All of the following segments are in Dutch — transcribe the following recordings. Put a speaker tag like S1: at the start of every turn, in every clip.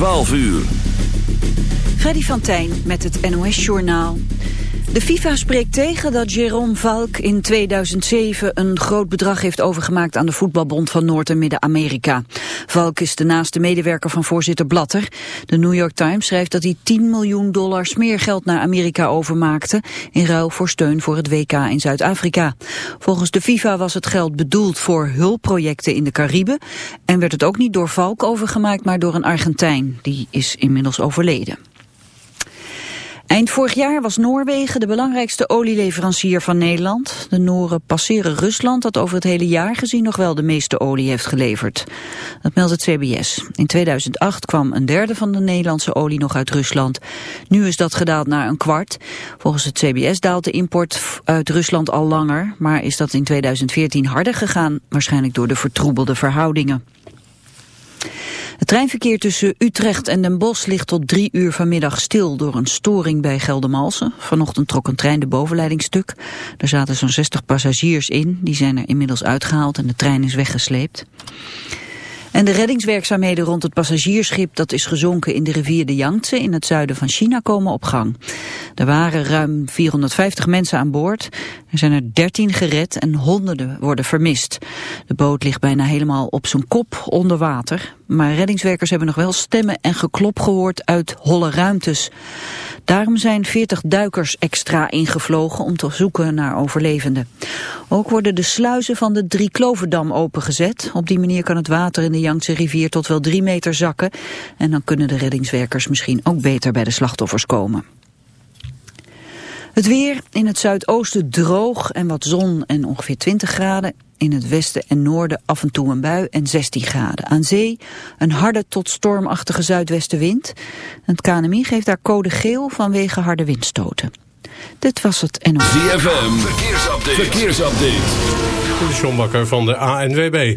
S1: 12 uur.
S2: Freddy van met het NOS-journaal. De FIFA spreekt tegen dat Jérôme Valk in 2007 een groot bedrag heeft overgemaakt aan de Voetbalbond van Noord- en Midden-Amerika. Valk is de naaste medewerker van voorzitter Blatter. De New York Times schrijft dat hij 10 miljoen dollar smeergeld naar Amerika overmaakte in ruil voor steun voor het WK in Zuid-Afrika. Volgens de FIFA was het geld bedoeld voor hulpprojecten in de Cariben en werd het ook niet door Valk overgemaakt, maar door een Argentijn. Die is inmiddels overleden. Eind vorig jaar was Noorwegen de belangrijkste olieleverancier van Nederland. De Noren passeren Rusland dat over het hele jaar gezien nog wel de meeste olie heeft geleverd. Dat meldt het CBS. In 2008 kwam een derde van de Nederlandse olie nog uit Rusland. Nu is dat gedaald naar een kwart. Volgens het CBS daalt de import uit Rusland al langer, maar is dat in 2014 harder gegaan, waarschijnlijk door de vertroebelde verhoudingen. Het treinverkeer tussen Utrecht en Den Bosch ligt tot drie uur vanmiddag stil door een storing bij Geldermalsen. Vanochtend trok een trein de bovenleiding stuk. Er zaten zo'n 60 passagiers in, die zijn er inmiddels uitgehaald en de trein is weggesleept. En de reddingswerkzaamheden rond het passagiersschip dat is gezonken in de rivier de Yangtze in het zuiden van China komen op gang. Er waren ruim 450 mensen aan boord. Er zijn er 13 gered en honderden worden vermist. De boot ligt bijna helemaal op zijn kop onder water. Maar reddingswerkers hebben nog wel stemmen en geklop gehoord uit holle ruimtes. Daarom zijn 40 duikers extra ingevlogen om te zoeken naar overlevenden. Ook worden de sluizen van de Drie Kloverdam opengezet. Op die manier kan het water in de Yangtze rivier tot wel drie meter zakken. En dan kunnen de reddingswerkers misschien ook beter bij de slachtoffers komen. Het weer in het zuidoosten droog en wat zon en ongeveer 20 graden. In het westen en noorden af en toe een bui en 16 graden. Aan zee een harde tot stormachtige zuidwestenwind. Het KNMI geeft daar code geel vanwege harde windstoten. Dit was het NOS.
S1: ZFM, verkeersupdate. verkeersupdate.
S3: De Sjombakker van de ANWB.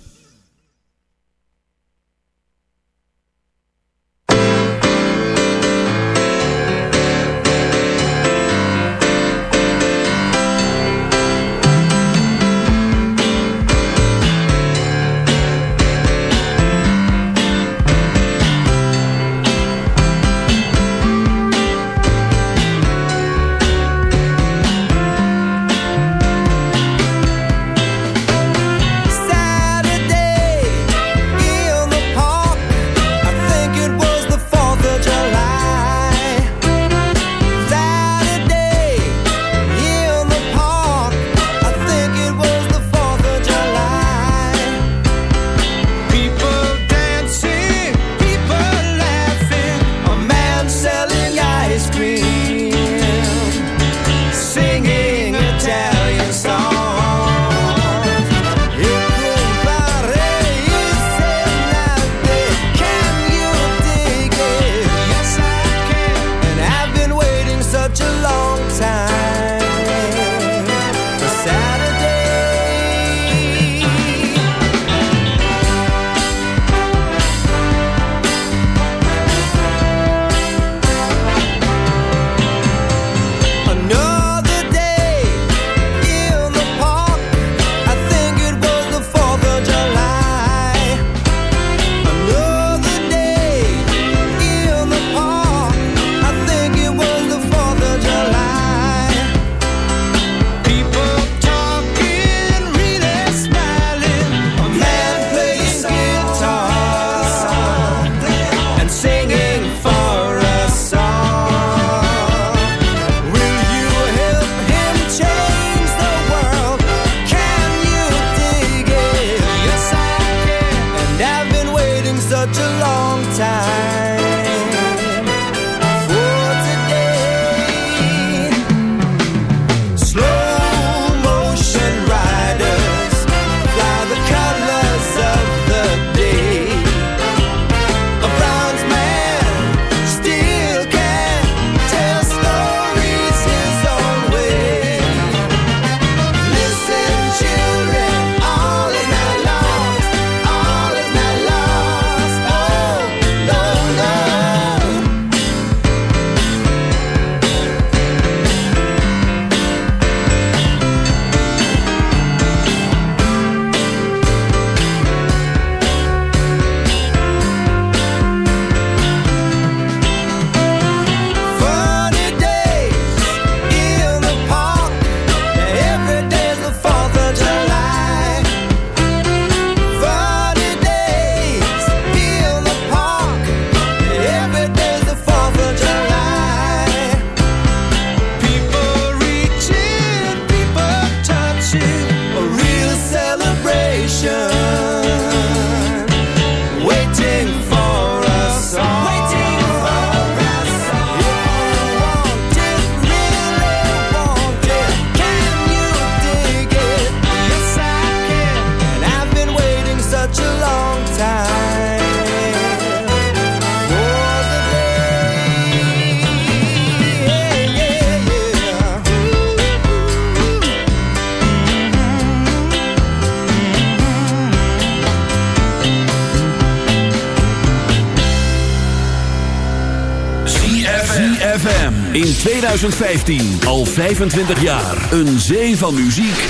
S1: 2015. Al 25 jaar. Een zee van muziek.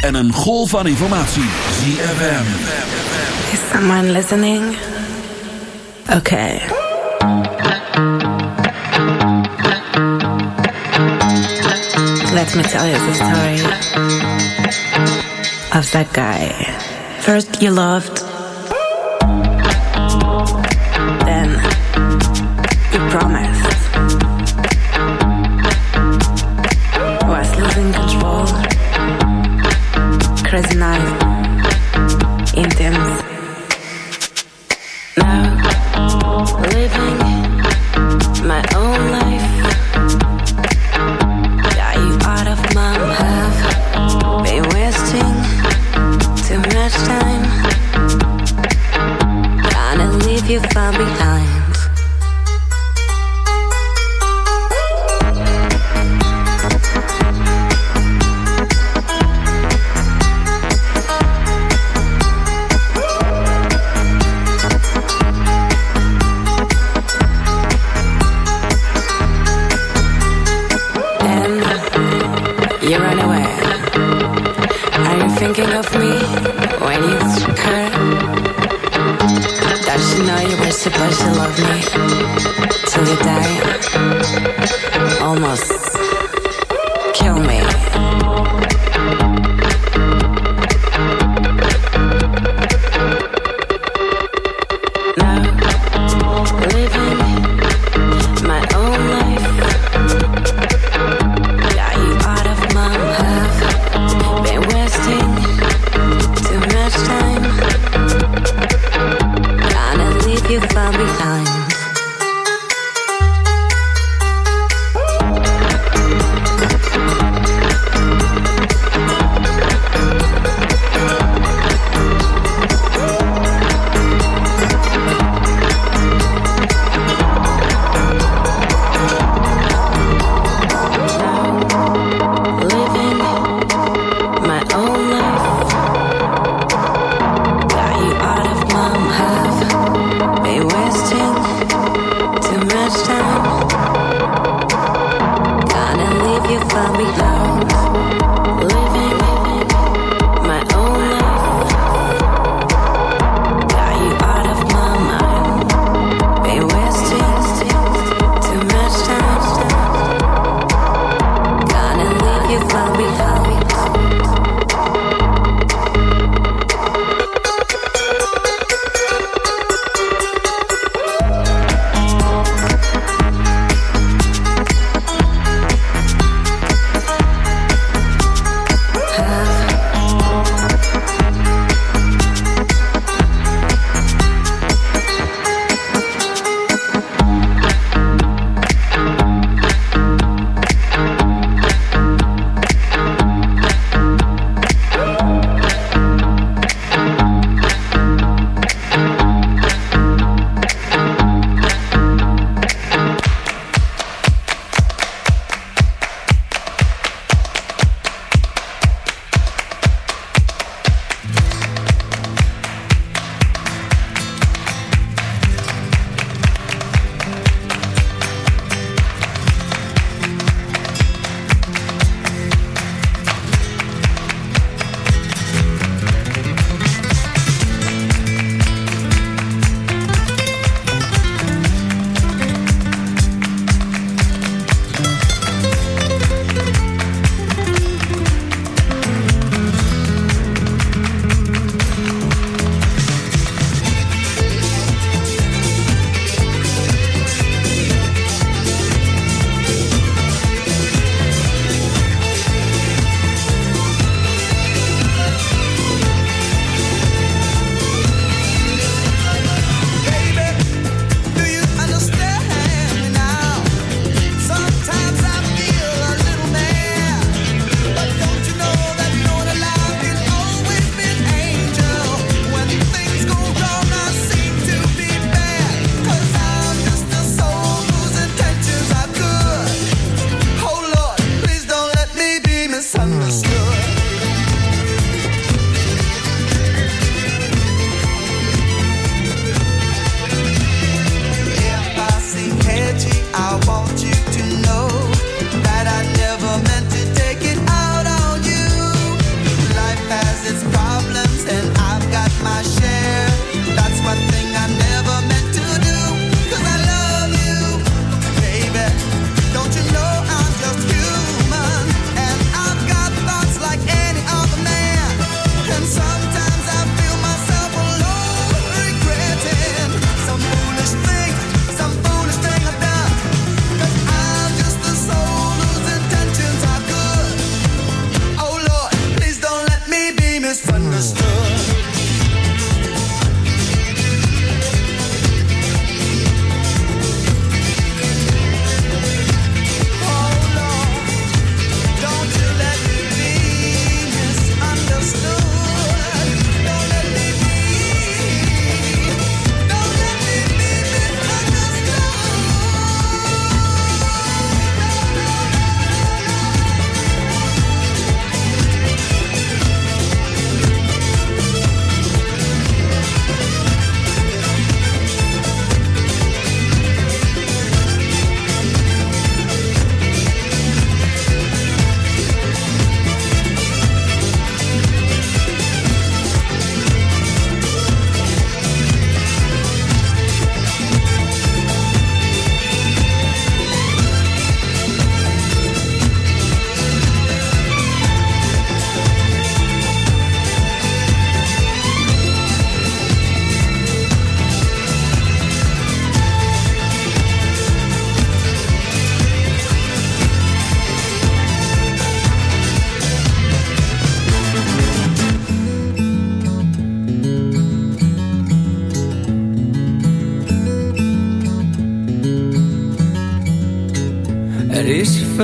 S1: En een golf van informatie. ZFM.
S4: Is someone listening? Okay. Let me tell you the story of that guy. First, you loved, then, you promised. Night, intense. Now, living my own life. You out of my been wasting too much time. Leave you far behind.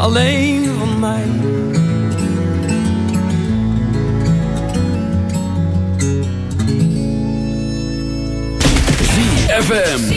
S5: Alleen van mij.
S6: ZFM.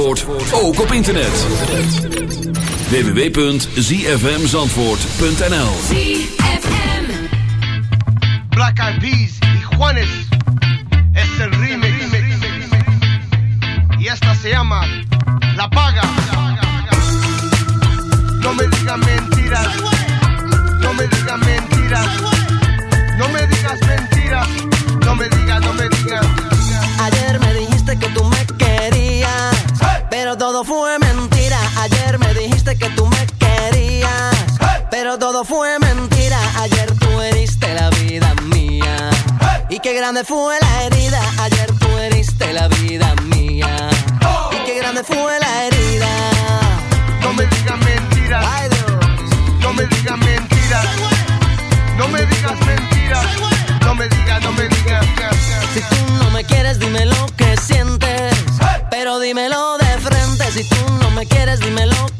S1: Zandvoort ook op internet. www.zfmzandvoort.nl
S7: Black Eyed Peas.
S8: fue mentira. Ayer tú heriste la vida mía. Y qué grande fue la herida. Ayer tú heriste la vida mía. Oh. Y qué grande fue la herida.
S7: No me digas mentiras. No me digas mentiras. No me digas mentiras. No me digas, no me digas.
S8: Si tú no me quieres, dime lo que sientes. Pero dímelo de frente. Si tú no me quieres, dime lo que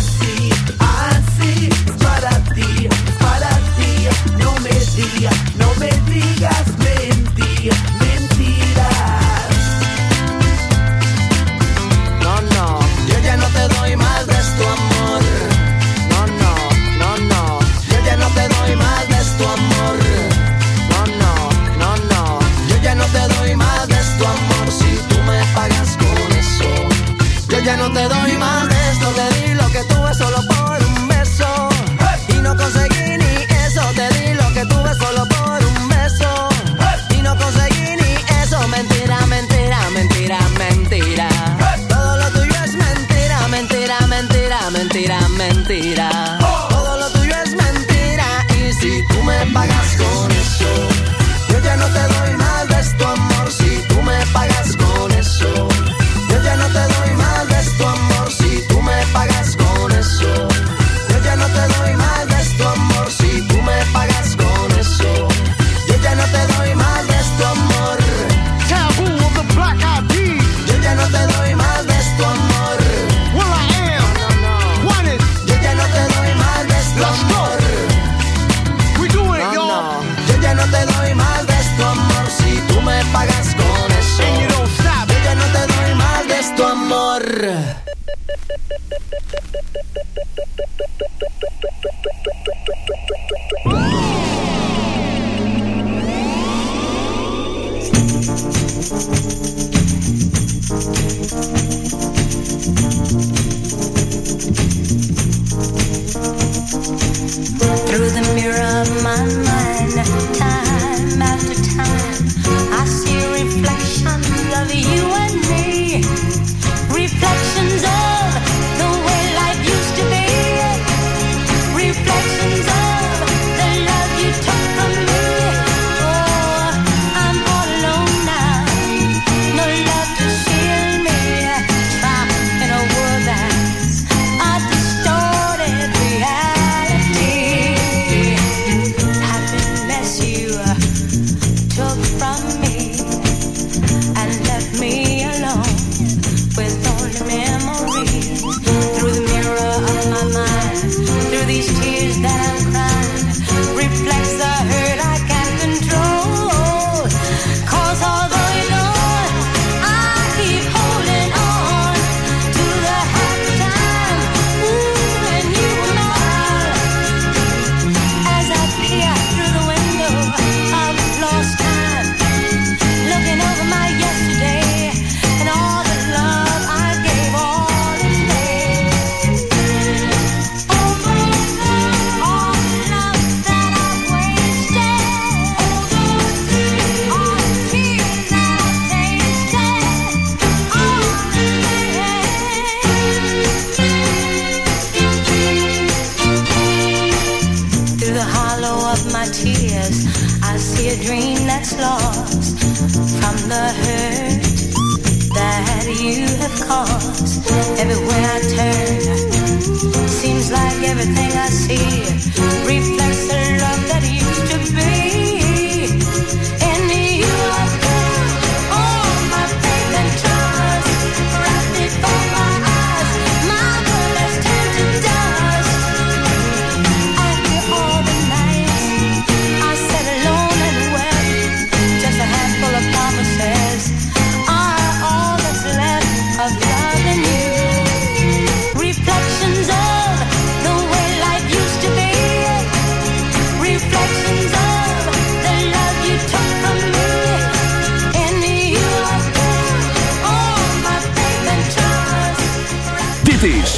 S9: no me digas
S8: mentira.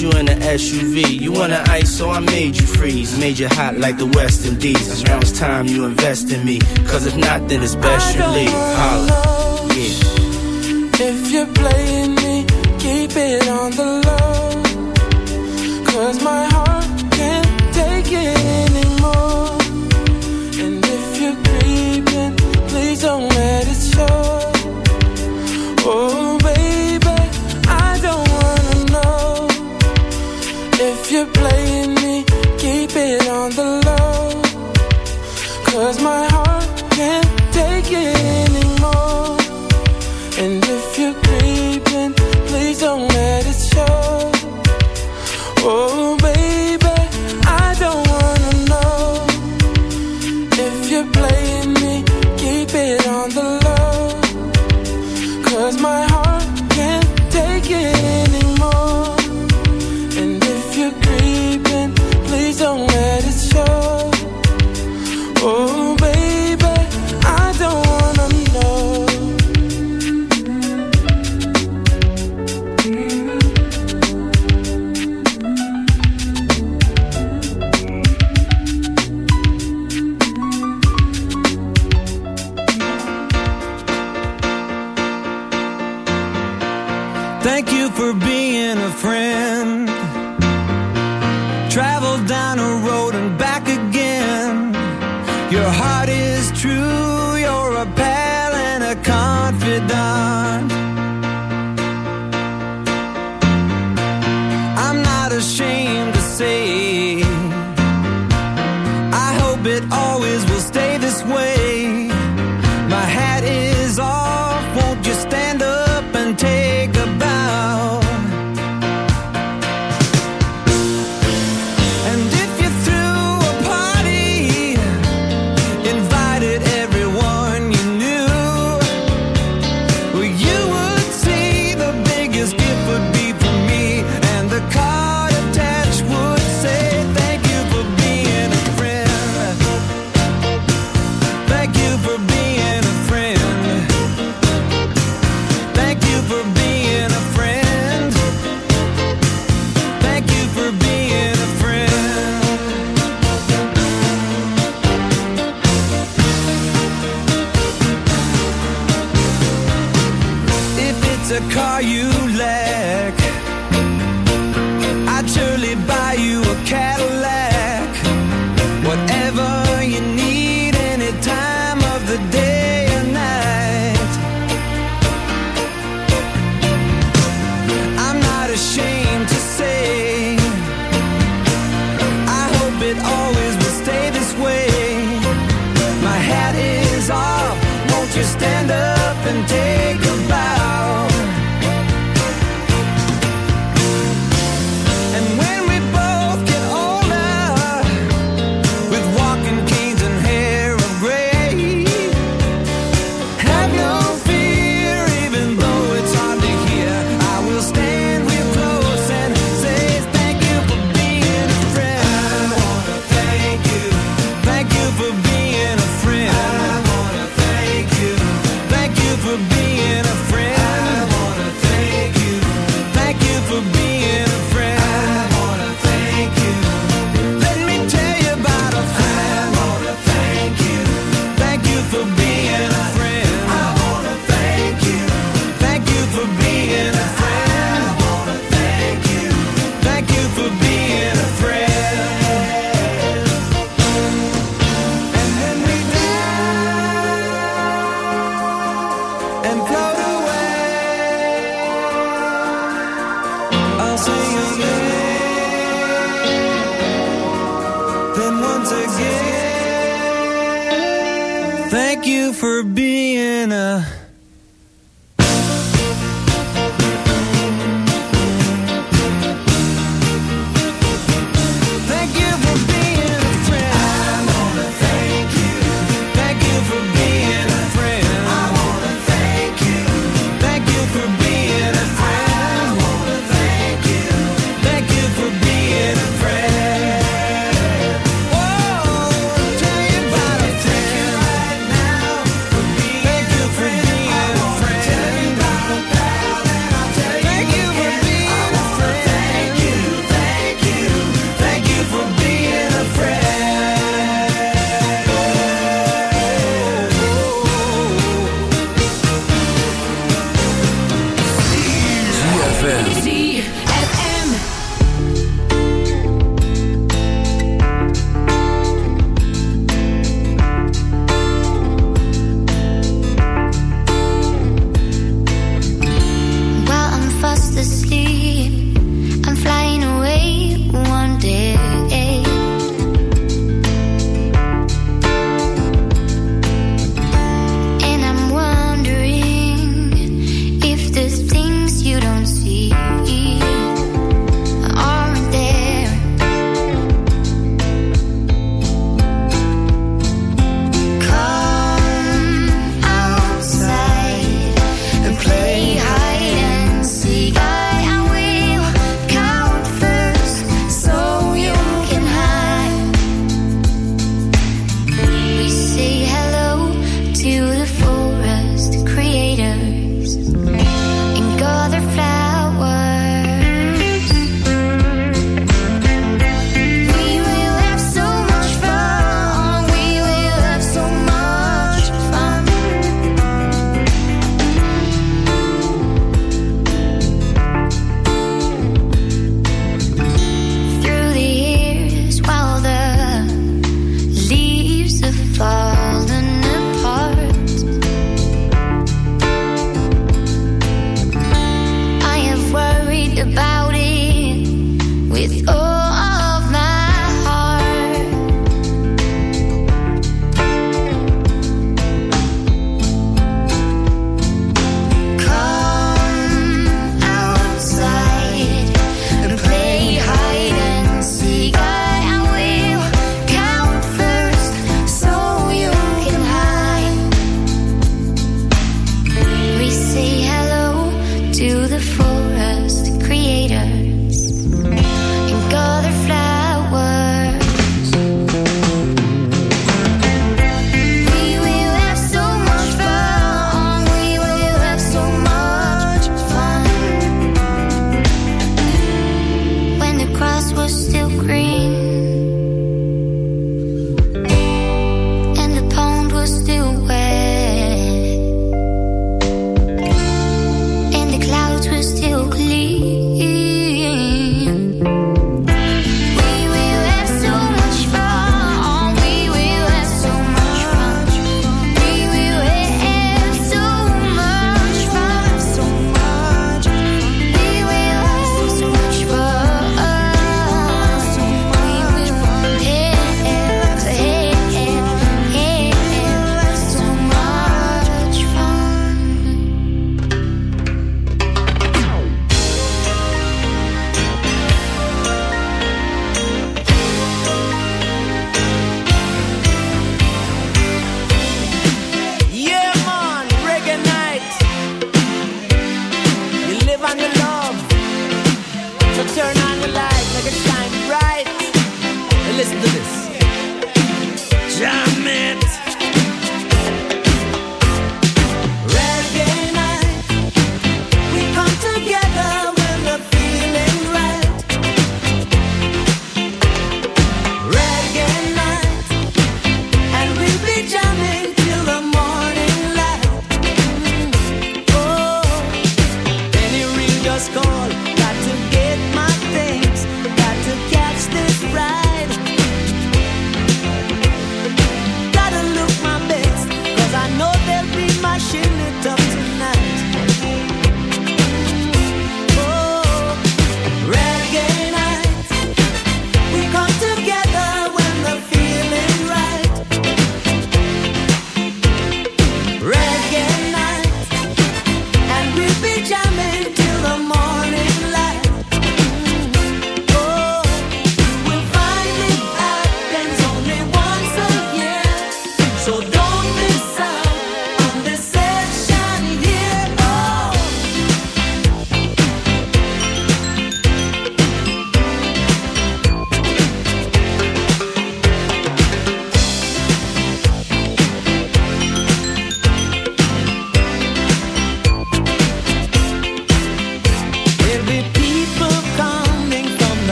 S10: you in an SUV. You wanna ice, so I made you freeze. Made you hot like the West Indies. Now it's time you invest in me. Cause if not, then it's best you leave. Holla.
S11: you're playing me, keep it on the